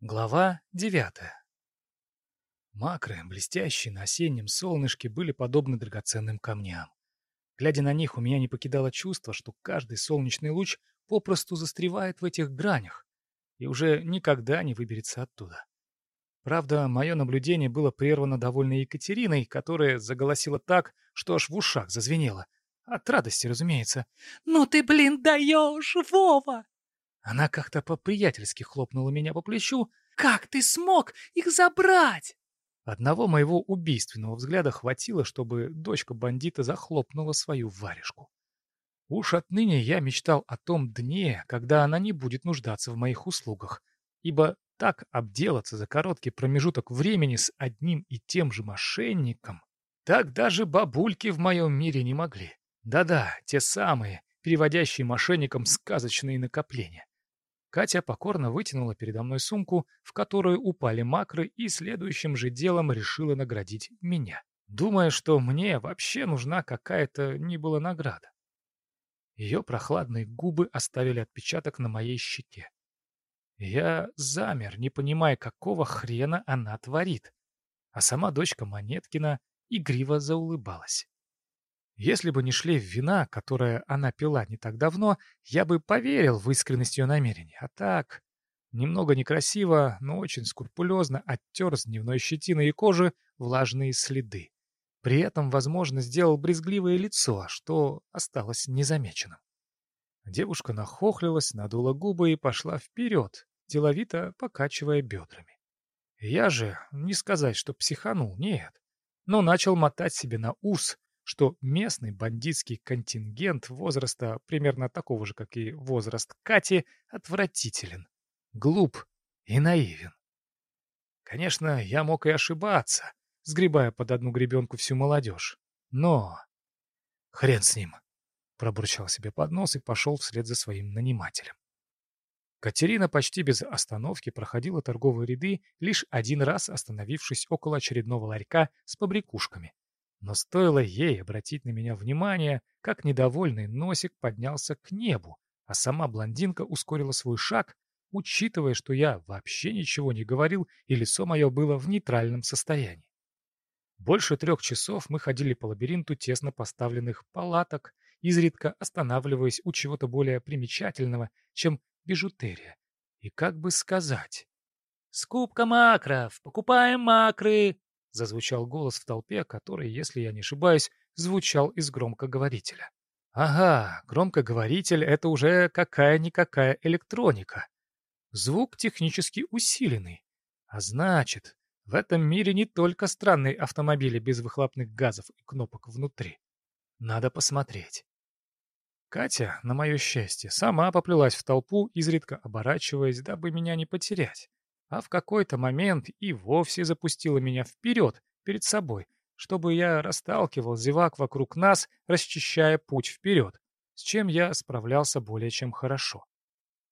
Глава девятая. Макры, блестящие на осеннем солнышке, были подобны драгоценным камням. Глядя на них, у меня не покидало чувство, что каждый солнечный луч попросту застревает в этих гранях и уже никогда не выберется оттуда. Правда, мое наблюдение было прервано довольной Екатериной, которая заголосила так, что аж в ушах зазвенело. От радости, разумеется. «Ну ты, блин, даешь, Вова!» Она как-то по-приятельски хлопнула меня по плечу. «Как ты смог их забрать?» Одного моего убийственного взгляда хватило, чтобы дочка бандита захлопнула свою варежку. Уж отныне я мечтал о том дне, когда она не будет нуждаться в моих услугах, ибо так обделаться за короткий промежуток времени с одним и тем же мошенником, так даже бабульки в моем мире не могли. Да-да, те самые, переводящие мошенникам сказочные накопления. Катя покорно вытянула передо мной сумку, в которую упали макры, и следующим же делом решила наградить меня, думая, что мне вообще нужна какая-то не была награда. Ее прохладные губы оставили отпечаток на моей щеке. Я замер, не понимая, какого хрена она творит. А сама дочка Монеткина игриво заулыбалась. Если бы не шлейф вина, которое она пила не так давно, я бы поверил в искренность ее намерений. А так, немного некрасиво, но очень скрупулезно оттер с дневной щетиной и кожи влажные следы. При этом, возможно, сделал брезгливое лицо, что осталось незамеченным. Девушка нахохлилась, надула губы и пошла вперед, деловито покачивая бедрами. Я же, не сказать, что психанул, нет, но начал мотать себе на ус, что местный бандитский контингент возраста примерно такого же, как и возраст Кати, отвратителен, глуп и наивен. Конечно, я мог и ошибаться, сгребая под одну гребенку всю молодежь. Но... Хрен с ним. Пробурчал себе под нос и пошел вслед за своим нанимателем. Катерина почти без остановки проходила торговые ряды, лишь один раз остановившись около очередного ларька с побрякушками, но стоило ей обратить на меня внимание, как недовольный носик поднялся к небу, а сама блондинка ускорила свой шаг, учитывая, что я вообще ничего не говорил и лицо мое было в нейтральном состоянии. Больше трех часов мы ходили по лабиринту тесно поставленных палаток, изредка останавливаясь у чего-то более примечательного, чем бижутерия. И как бы сказать... «Скупка макров! Покупаем макры!» Зазвучал голос в толпе, который, если я не ошибаюсь, звучал из громкоговорителя. Ага, громкоговоритель — это уже какая-никакая электроника. Звук технически усиленный. А значит, в этом мире не только странные автомобили без выхлопных газов и кнопок внутри. Надо посмотреть. Катя, на мое счастье, сама поплелась в толпу, изредка оборачиваясь, дабы меня не потерять а в какой-то момент и вовсе запустила меня вперед, перед собой, чтобы я расталкивал зевак вокруг нас, расчищая путь вперед, с чем я справлялся более чем хорошо.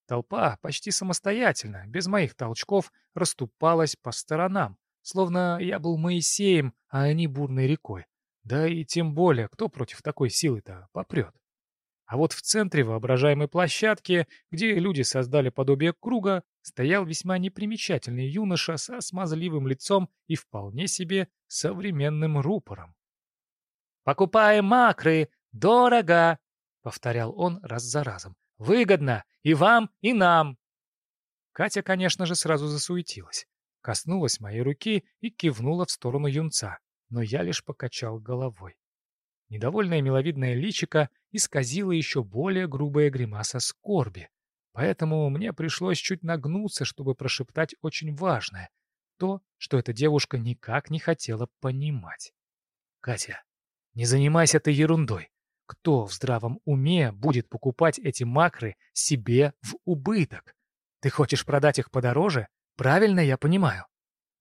Толпа почти самостоятельно, без моих толчков, расступалась по сторонам, словно я был Моисеем, а они бурной рекой. Да и тем более, кто против такой силы-то попрет. А вот в центре воображаемой площадки, где люди создали подобие круга, стоял весьма непримечательный юноша со смазливым лицом и вполне себе современным рупором. «Покупаем макры! Дорого!» — повторял он раз за разом. «Выгодно! И вам, и нам!» Катя, конечно же, сразу засуетилась, коснулась моей руки и кивнула в сторону юнца, но я лишь покачал головой. Недовольное миловидное личико исказило еще более грубая гримаса скорби. Поэтому мне пришлось чуть нагнуться, чтобы прошептать очень важное. То, что эта девушка никак не хотела понимать. «Катя, не занимайся ты ерундой. Кто в здравом уме будет покупать эти макры себе в убыток? Ты хочешь продать их подороже? Правильно я понимаю?»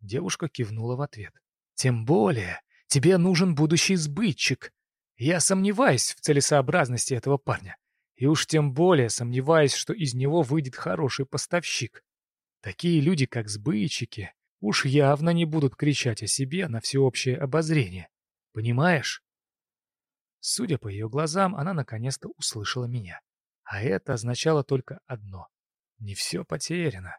Девушка кивнула в ответ. «Тем более, тебе нужен будущий сбытчик, я сомневаюсь в целесообразности этого парня. И уж тем более сомневаюсь, что из него выйдет хороший поставщик. Такие люди, как сбытчики, уж явно не будут кричать о себе на всеобщее обозрение. Понимаешь? Судя по ее глазам, она наконец-то услышала меня. А это означало только одно. Не все потеряно.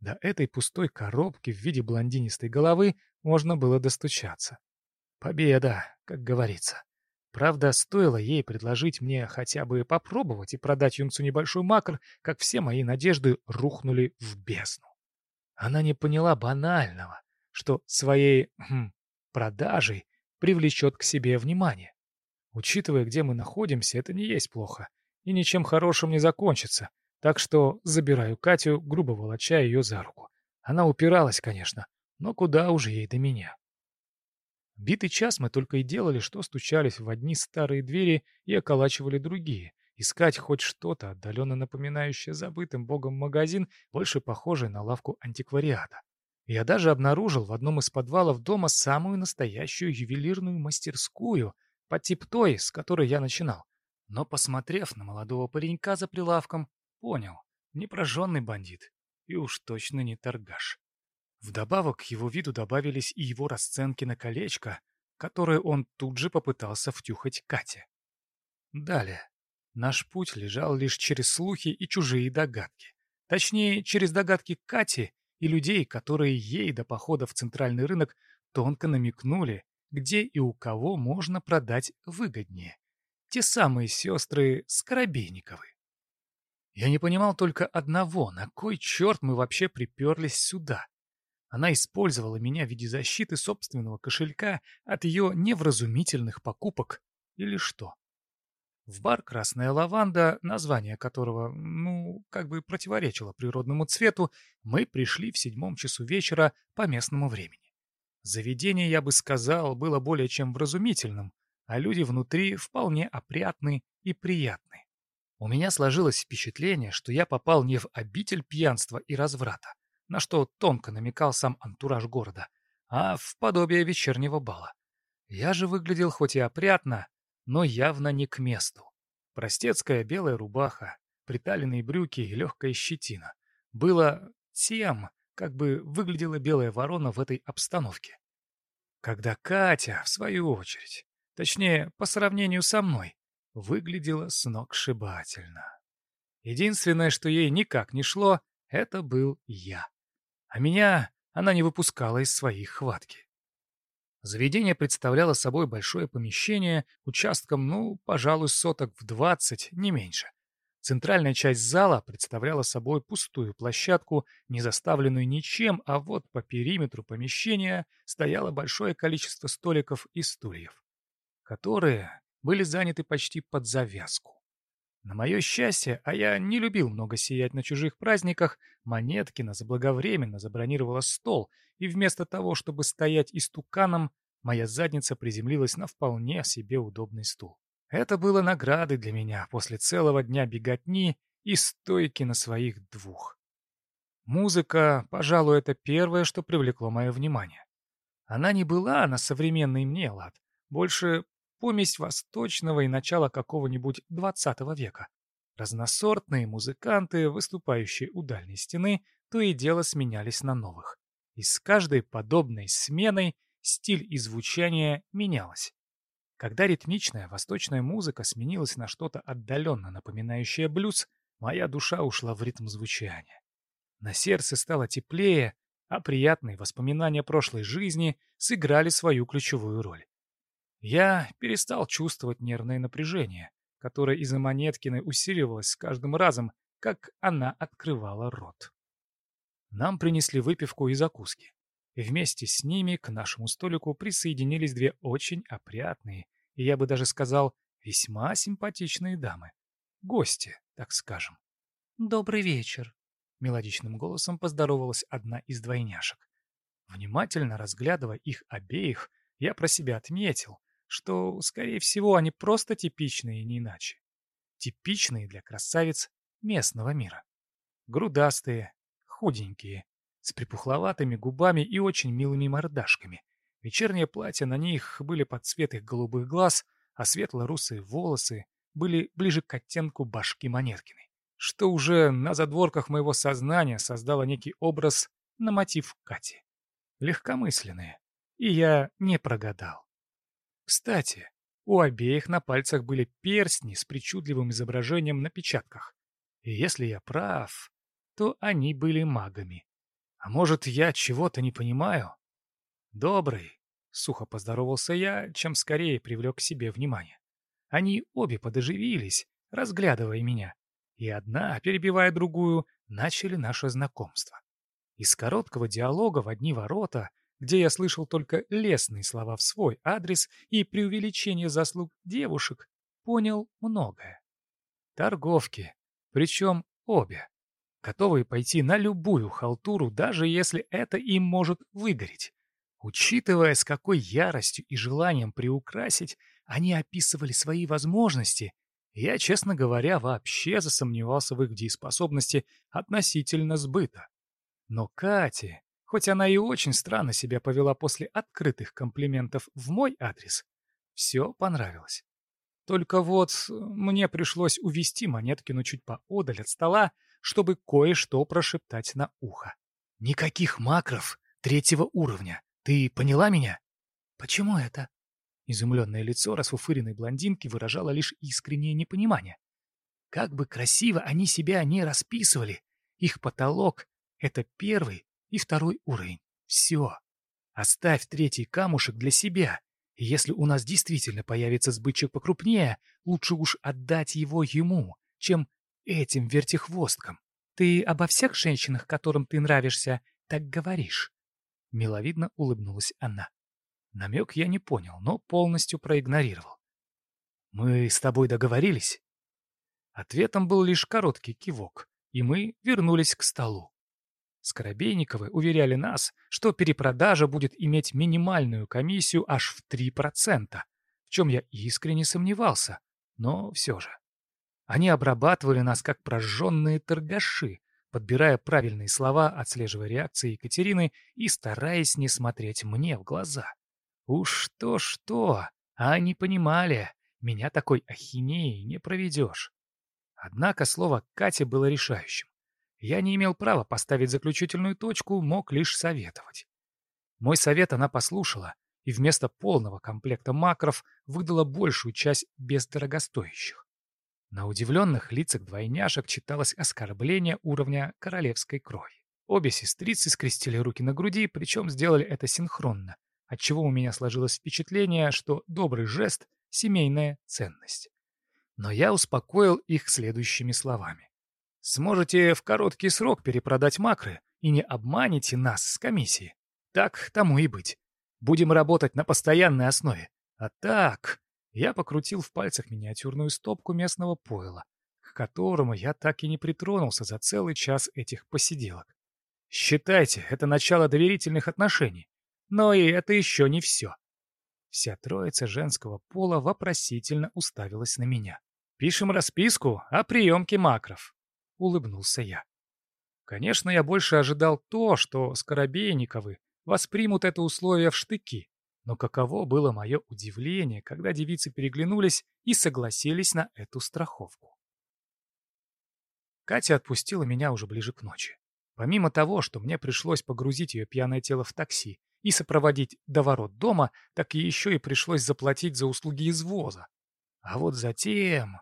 До этой пустой коробки в виде блондинистой головы можно было достучаться. Победа, как говорится. Правда, стоило ей предложить мне хотя бы попробовать и продать юнцу небольшой макр, как все мои надежды рухнули в бездну. Она не поняла банального, что своей хм, продажей привлечет к себе внимание. Учитывая, где мы находимся, это не есть плохо, и ничем хорошим не закончится, так что забираю Катю, грубо волоча ее за руку. Она упиралась, конечно, но куда уже ей до меня. Битый час мы только и делали, что стучались в одни старые двери и околачивали другие. Искать хоть что-то, отдаленно напоминающее забытым богом магазин, больше похожий на лавку антиквариата. Я даже обнаружил в одном из подвалов дома самую настоящую ювелирную мастерскую, по тип той, с которой я начинал. Но, посмотрев на молодого паренька за прилавком, понял, не прожженный бандит и уж точно не торгаш. Вдобавок к его виду добавились и его расценки на колечко, которое он тут же попытался втюхать Кате. Далее. Наш путь лежал лишь через слухи и чужие догадки. Точнее, через догадки Кати и людей, которые ей до похода в центральный рынок тонко намекнули, где и у кого можно продать выгоднее. Те самые сестры Скоробейниковы. Я не понимал только одного, на кой черт мы вообще приперлись сюда. Она использовала меня в виде защиты собственного кошелька от ее невразумительных покупок или что. В бар «Красная лаванда», название которого, ну, как бы противоречило природному цвету, мы пришли в седьмом часу вечера по местному времени. Заведение, я бы сказал, было более чем вразумительным, а люди внутри вполне опрятны и приятны. У меня сложилось впечатление, что я попал не в обитель пьянства и разврата, на что тонко намекал сам антураж города, а в подобие вечернего бала. Я же выглядел хоть и опрятно, но явно не к месту. Простецкая белая рубаха, приталенные брюки и легкая щетина. Было тем, как бы выглядела белая ворона в этой обстановке. Когда Катя, в свою очередь, точнее, по сравнению со мной, выглядела сногсшибательно. Единственное, что ей никак не шло, это был я а меня она не выпускала из своей хватки. Заведение представляло собой большое помещение, участком, ну, пожалуй, соток в двадцать, не меньше. Центральная часть зала представляла собой пустую площадку, не заставленную ничем, а вот по периметру помещения стояло большое количество столиков и стульев, которые были заняты почти под завязку. На мое счастье, а я не любил много сиять на чужих праздниках, Монеткина заблаговременно забронировала стол, и вместо того, чтобы стоять истуканом, моя задница приземлилась на вполне себе удобный стул. Это было наградой для меня после целого дня беготни и стойки на своих двух. Музыка, пожалуй, это первое, что привлекло мое внимание. Она не была на современный мне лад, больше помесь восточного и начала какого-нибудь двадцатого века. Разносортные музыканты, выступающие у дальней стены, то и дело сменялись на новых. И с каждой подобной сменой стиль и звучание менялось. Когда ритмичная восточная музыка сменилась на что-то отдаленно напоминающее блюз, моя душа ушла в ритм звучания. На сердце стало теплее, а приятные воспоминания прошлой жизни сыграли свою ключевую роль. Я перестал чувствовать нервное напряжение, которое из-за Монеткиной усиливалось с каждым разом, как она открывала рот. Нам принесли выпивку и закуски. И вместе с ними к нашему столику присоединились две очень опрятные, и я бы даже сказал, весьма симпатичные дамы. Гости, так скажем. «Добрый вечер», — мелодичным голосом поздоровалась одна из двойняшек. Внимательно разглядывая их обеих, я про себя отметил, что, скорее всего, они просто типичные, не иначе. Типичные для красавиц местного мира. Грудастые, худенькие, с припухловатыми губами и очень милыми мордашками. Вечерние платья на них были под цвет их голубых глаз, а светло-русые волосы были ближе к оттенку башки Монеткиной, что уже на задворках моего сознания создало некий образ на мотив Кати. Легкомысленные. И я не прогадал. Кстати, у обеих на пальцах были перстни с причудливым изображением на печатках. И если я прав, то они были магами. А может, я чего-то не понимаю? Добрый, сухо поздоровался я, чем скорее привлек к себе внимание. Они обе подоживились, разглядывая меня, и одна, перебивая другую, начали наше знакомство. Из короткого диалога в одни ворота, где я слышал только лестные слова в свой адрес и преувеличение заслуг девушек, понял многое. Торговки, причем обе, готовые пойти на любую халтуру, даже если это им может выгореть. Учитывая, с какой яростью и желанием приукрасить они описывали свои возможности, я, честно говоря, вообще засомневался в их дееспособности относительно сбыта. Но Кате, хоть она и очень странно себя повела после открытых комплиментов в мой адрес, все понравилось. Только вот мне пришлось увести Монеткину чуть поодаль от стола, чтобы кое-что прошептать на ухо. «Никаких макров третьего уровня. Ты поняла меня?» «Почему это?» Изумленное лицо расфуфыренной блондинки выражало лишь искреннее непонимание. Как бы красиво они себя не расписывали, их потолок — это первый и второй уровень. Все. Оставь третий камушек для себя. Если у нас действительно появится сбытчик покрупнее, лучше уж отдать его ему, чем этим вертихвосткам. Ты обо всех женщинах, которым ты нравишься, так говоришь. Миловидно улыбнулась она. Намек я не понял, но полностью проигнорировал. «Мы с тобой договорились?» Ответом был лишь короткий кивок, и мы вернулись к столу. Скоробейниковы уверяли нас, что перепродажа будет иметь минимальную комиссию аж в 3%, в чем я искренне сомневался, но все же. Они обрабатывали нас как прожженные торгаши, подбирая правильные слова, отслеживая реакции Екатерины и стараясь не смотреть мне в глаза. Уж то-что, а они понимали, меня такой ахинеей не проведешь. Однако слово Кати было решающим. Я не имел права поставить заключительную точку, мог лишь советовать. Мой совет она послушала и вместо полного комплекта макров выдала большую часть без дорогостоящих. На удивленных лицах двойняшек читалось оскорбление уровня королевской крови. Обе сестрицы скрестили руки на груди, причем сделали это синхронно, отчего у меня сложилось впечатление, что добрый жест — семейная ценность. Но я успокоил их следующими словами. «Сможете в короткий срок перепродать макры и не обманете нас с комиссией. Так тому и быть. Будем работать на постоянной основе. А так...» Я покрутил в пальцах миниатюрную стопку местного пойла, к которому я так и не притронулся за целый час этих посиделок. Считайте, это начало доверительных отношений. Но и это еще не все. Вся троица женского пола вопросительно уставилась на меня. «Пишем расписку о приемке макров», — улыбнулся я. Конечно, я больше ожидал то, что Скоробейниковы воспримут это условие в штыки, но каково было мое удивление, когда девицы переглянулись и согласились на эту страховку. Катя отпустила меня уже ближе к ночи. Помимо того, что мне пришлось погрузить ее пьяное тело в такси и сопроводить до ворот дома, так еще и пришлось заплатить за услуги извоза. А вот затем...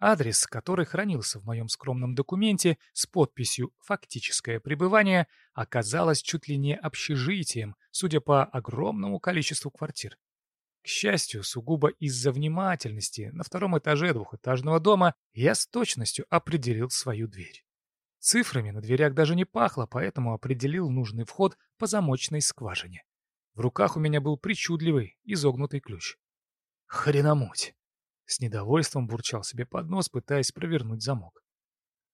Адрес, который хранился в моем скромном документе с подписью «Фактическое пребывание», оказалось чуть ли не общежитием, судя по огромному количеству квартир. К счастью, сугубо из-за внимательности, на втором этаже двухэтажного дома я с точностью определил свою дверь. Цифрами на дверях даже не пахло, поэтому определил нужный вход по замочной скважине. В руках у меня был причудливый, изогнутый ключ. Хреномуть! С недовольством бурчал себе под нос, пытаясь провернуть замок.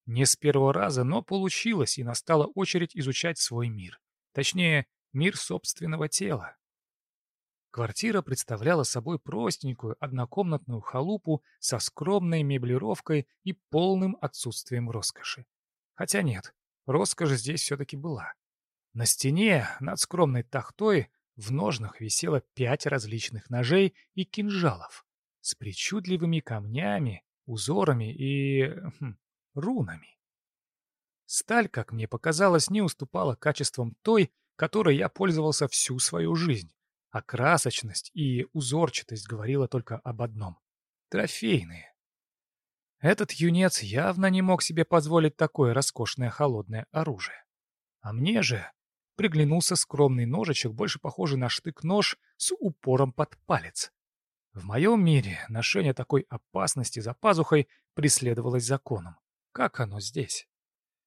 Не с первого раза, но получилось, и настала очередь изучать свой мир. Точнее, мир собственного тела. Квартира представляла собой простенькую однокомнатную халупу со скромной меблировкой и полным отсутствием роскоши. Хотя нет, роскошь здесь все-таки была. На стене над скромной тахтой в ножнах висело пять различных ножей и кинжалов с причудливыми камнями, узорами и... Хм, рунами. Сталь, как мне показалось, не уступала качествам той, которой я пользовался всю свою жизнь, а красочность и узорчатость говорила только об одном — трофейные. Этот юнец явно не мог себе позволить такое роскошное холодное оружие. А мне же приглянулся скромный ножичек, больше похожий на штык-нож с упором под палец. В моем мире ношение такой опасности за пазухой преследовалось законом. Как оно здесь?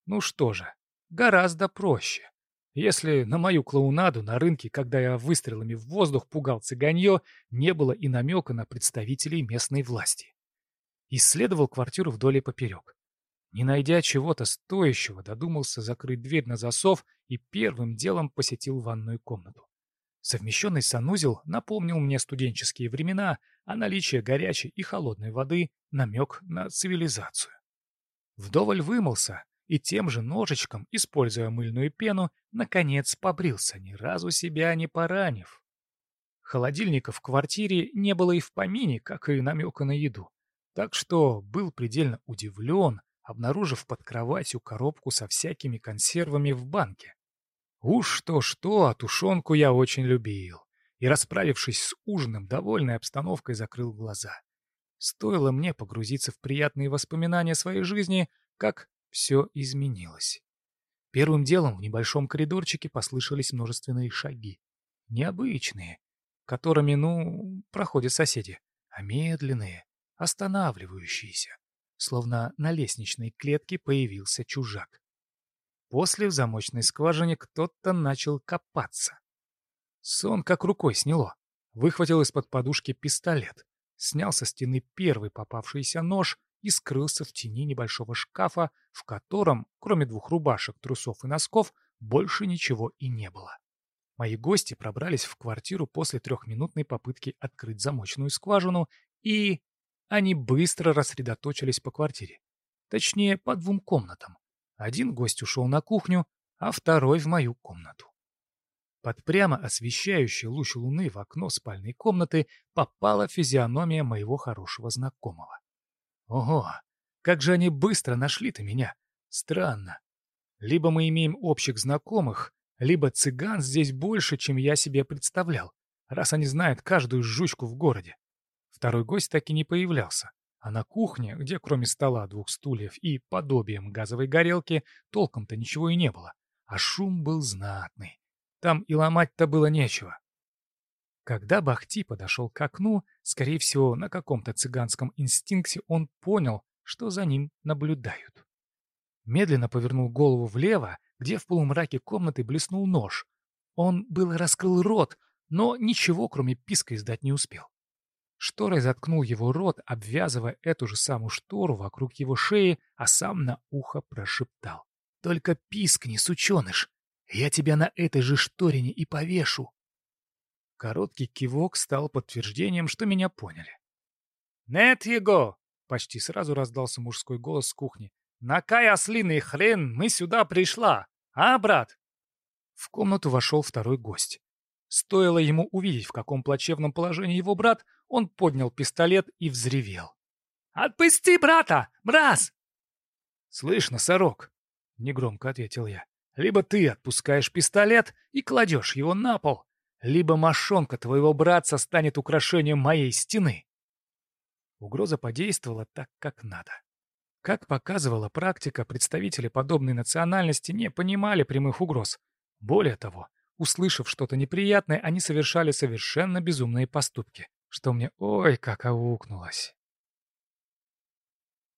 Ну что же, гораздо проще. Если на мою клоунаду на рынке, когда я выстрелами в воздух пугал цыганье, не было и намека на представителей местной власти. Исследовал квартиру вдоль и поперек. Не найдя чего-то стоящего, додумался закрыть дверь на засов и первым делом посетил ванную комнату. Совмещенный санузел напомнил мне студенческие времена, а наличие горячей и холодной воды — намек на цивилизацию. Вдоволь вымылся и тем же ножичком, используя мыльную пену, наконец побрился, ни разу себя не поранив. Холодильника в квартире не было и в помине, как и намека на еду. Так что был предельно удивлен, обнаружив под кроватью коробку со всякими консервами в банке. Уж что-что, а тушенку я очень любил. И, расправившись с ужином, довольной обстановкой закрыл глаза. Стоило мне погрузиться в приятные воспоминания своей жизни, как все изменилось. Первым делом в небольшом коридорчике послышались множественные шаги. Необычные, которыми, ну, проходят соседи, а медленные, останавливающиеся словно на лестничной клетке появился чужак. После в замочной скважине кто-то начал копаться. Сон как рукой сняло. Выхватил из-под подушки пистолет, снял со стены первый попавшийся нож и скрылся в тени небольшого шкафа, в котором, кроме двух рубашек, трусов и носков, больше ничего и не было. Мои гости пробрались в квартиру после трехминутной попытки открыть замочную скважину и они быстро рассредоточились по квартире. Точнее, по двум комнатам. Один гость ушел на кухню, а второй в мою комнату. Под прямо освещающий луч луны в окно спальной комнаты попала физиономия моего хорошего знакомого. Ого, как же они быстро нашли-то меня. Странно. Либо мы имеем общих знакомых, либо цыган здесь больше, чем я себе представлял, раз они знают каждую жучку в городе. Второй гость так и не появлялся. А на кухне, где кроме стола, двух стульев и подобием газовой горелки, толком-то ничего и не было. А шум был знатный. Там и ломать-то было нечего. Когда Бахти подошел к окну, скорее всего, на каком-то цыганском инстинкте он понял, что за ним наблюдают. Медленно повернул голову влево, где в полумраке комнаты блеснул нож. Он был раскрыл рот, но ничего, кроме писка, издать не успел. Шторой заткнул его рот, обвязывая эту же самую штору вокруг его шеи, а сам на ухо прошептал. «Только пискни, сученыш! Я тебя на этой же шторине и повешу!» Короткий кивок стал подтверждением, что меня поняли. «Нет его!» — почти сразу раздался мужской голос с кухни. «На кай ослиный хрен мы сюда пришла, а, брат?» В комнату вошел второй гость. Стоило ему увидеть, в каком плачевном положении его брат, он поднял пистолет и взревел. «Отпусти брата, брас!» «Слышь, носорог!» — негромко ответил я. «Либо ты отпускаешь пистолет и кладешь его на пол, либо мошонка твоего братца станет украшением моей стены». Угроза подействовала так, как надо. Как показывала практика, представители подобной национальности не понимали прямых угроз. Более того, Услышав что-то неприятное, они совершали совершенно безумные поступки, что мне ой как аукнулось.